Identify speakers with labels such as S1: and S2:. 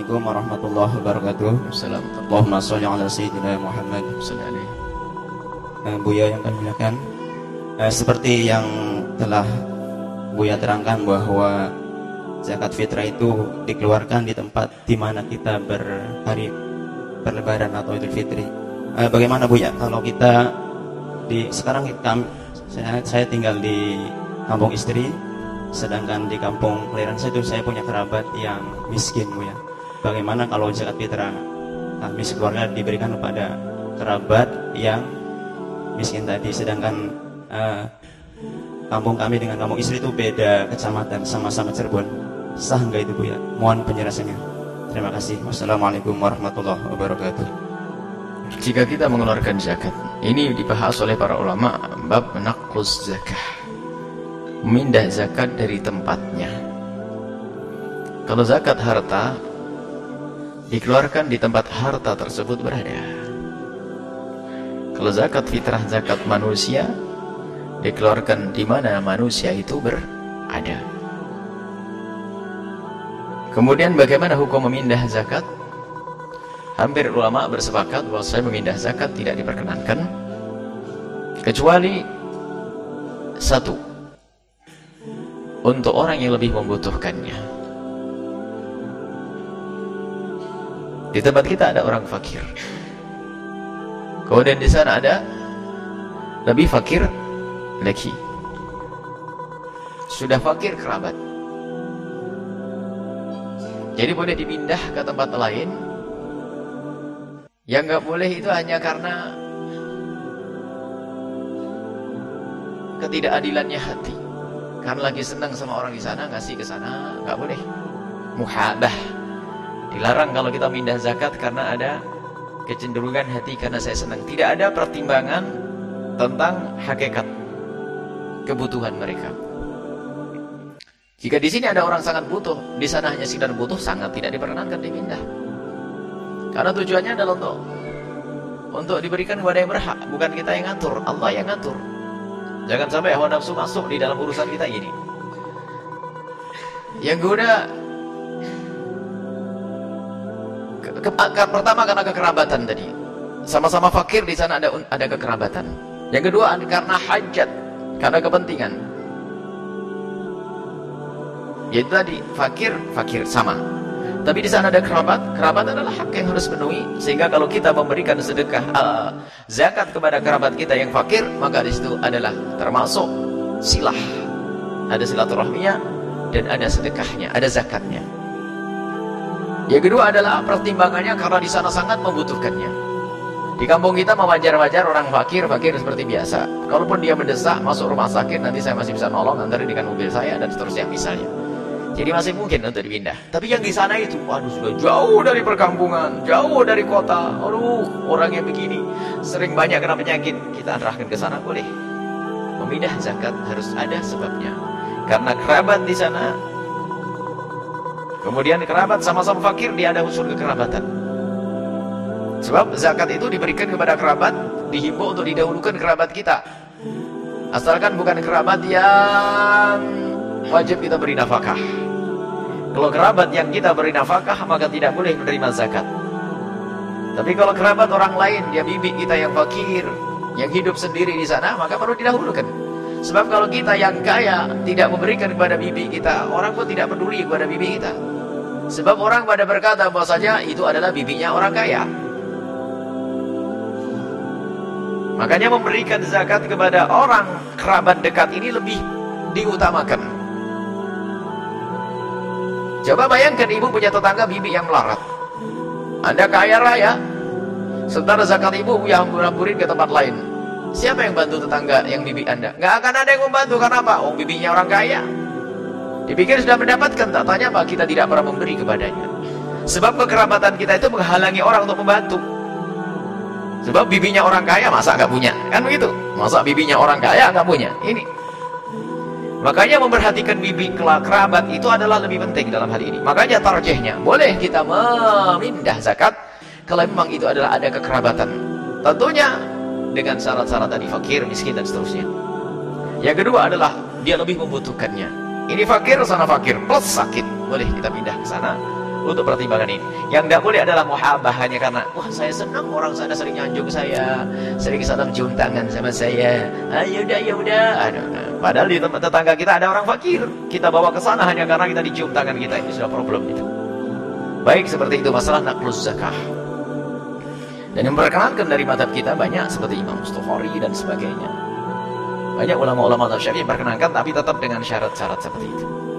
S1: Assalamualaikum warahmatullahi wabarakatuh.
S2: Assalamualaikum.
S1: Allahumma sholli ala sayyidina Muhammad. Eh, Buya yang kami muliakan, eh, seperti yang telah Buya terangkan bahwa zakat fitrah itu dikeluarkan di tempat di mana kita berhari berlebaran atau idul fitri. Eh, bagaimana Buya kalau kita di sekarang kami, saya, saya tinggal di kampung istri, sedangkan di kampung kelahiran saya itu saya punya kerabat yang miskin Buya. Bagaimana kalau zakat fitrah? Kami sekeluarga diberikan kepada kerabat yang miskin tadi. Sedangkan eh, kampung kami dengan kampung istri itu beda kecamatan sama-sama Cirebon. Sah nggak itu Bu ya? Mohon penjelasannya. Terima kasih. Wassalamualaikum warahmatullahi wabarakatuh.
S2: Jika kita mengeluarkan zakat, ini dibahas oleh para ulama bab naqlus zakah. Memindah zakat dari tempatnya. Kalau zakat harta dikeluarkan di tempat harta tersebut berada. Kalau zakat fitrah zakat manusia dikeluarkan di mana manusia itu berada. Kemudian bagaimana hukum memindah zakat? Hampir ulama bersepakat bahwa saya memindah zakat tidak diperkenankan kecuali satu untuk orang yang lebih membutuhkannya. Di tempat kita ada orang fakir. Kemudian di sana ada lebih fakir lagi. Sudah fakir kerabat. Jadi boleh dipindah ke tempat lain. Yang nggak boleh itu hanya karena ketidakadilannya hati. Karena lagi senang sama orang di sana ngasih ke sana nggak boleh. Muhabah dilarang kalau kita pindah zakat karena ada kecenderungan hati karena saya senang. Tidak ada pertimbangan tentang hakikat kebutuhan mereka. Jika di sini ada orang sangat butuh, di sana hanya sekedar butuh, sangat tidak diperkenankan dipindah. Karena tujuannya adalah untuk untuk diberikan kepada yang berhak, bukan kita yang ngatur, Allah yang ngatur. Jangan sampai hawa nafsu masuk di dalam urusan kita ini. Yang kedua, pertama karena kekerabatan tadi. Sama-sama fakir di sana ada ada kekerabatan. Yang kedua karena hajat, karena kepentingan. Yaitu tadi fakir, fakir sama. Tapi di sana ada kerabat, kerabat adalah hak yang harus penuhi. Sehingga kalau kita memberikan sedekah uh, zakat kepada kerabat kita yang fakir, maka di situ adalah termasuk silah. Ada silaturahminya dan ada sedekahnya, ada zakatnya. Yang kedua adalah pertimbangannya karena di sana sangat membutuhkannya. Di kampung kita mewajar-wajar orang fakir, fakir seperti biasa. Kalaupun dia mendesak masuk rumah sakit, nanti saya masih bisa nolong, nanti dengan mobil saya dan seterusnya misalnya. Jadi masih mungkin untuk dipindah. Tapi yang di sana itu, waduh sudah jauh dari perkampungan, jauh dari kota. Aduh, orang yang begini sering banyak kena penyakit. Kita arahkan ke sana boleh. Memindah zakat harus ada sebabnya. Karena kerabat di sana, kemudian kerabat sama-sama fakir, dia ada unsur kekerabatan. Sebab zakat itu diberikan kepada kerabat, dihimbau untuk didahulukan kerabat kita. Asalkan bukan kerabat yang wajib kita beri nafkah. Kalau kerabat yang kita beri nafkah maka tidak boleh menerima zakat. Tapi kalau kerabat orang lain, dia bibi kita yang fakir, yang hidup sendiri di sana, maka perlu didahulukan. Sebab kalau kita yang kaya tidak memberikan kepada bibi kita, orang pun tidak peduli kepada bibi kita. Sebab orang pada berkata bahwasanya itu adalah bibinya orang kaya. Makanya memberikan zakat kepada orang kerabat dekat ini lebih diutamakan. Coba bayangkan ibu punya tetangga bibi yang melarat. Anda kaya raya, sementara zakat ibu yang hambur-hamburin ke tempat lain. Siapa yang bantu tetangga yang bibi Anda? Nggak akan ada yang membantu, karena apa? Oh, bibinya orang kaya. Dipikir sudah mendapatkan, tak tanya apa? Kita tidak pernah memberi kepadanya. Sebab kekerabatan kita itu menghalangi orang untuk membantu. Sebab bibinya orang kaya, masa nggak punya? Kan begitu? Masa bibinya orang kaya nggak punya? Ini Makanya memperhatikan bibi kerabat itu adalah lebih penting dalam hal ini. Makanya tarjihnya, boleh kita memindah zakat kalau memang itu adalah ada kekerabatan. Tentunya dengan syarat-syarat tadi fakir, miskin dan seterusnya. Yang kedua adalah dia lebih membutuhkannya. Ini fakir, sana fakir, plus sakit. Boleh kita pindah ke sana untuk pertimbangan ini. Yang tidak boleh adalah muhabah hanya karena wah saya senang orang sana sering nyanjung saya, sering salam cium tangan sama saya. Ayo dah, ya udah. Aduh, padahal di tempat tetangga kita ada orang fakir. Kita bawa ke sana hanya karena kita dicium tangan kita. Ini sudah problem itu. Baik seperti itu masalah naklus zakah. Dan yang memperkenalkan dari madhab kita banyak seperti Imam Mustakhari dan sebagainya. Banyak ulama-ulama Syafi'i yang perkenankan tapi tetap dengan syarat-syarat seperti itu.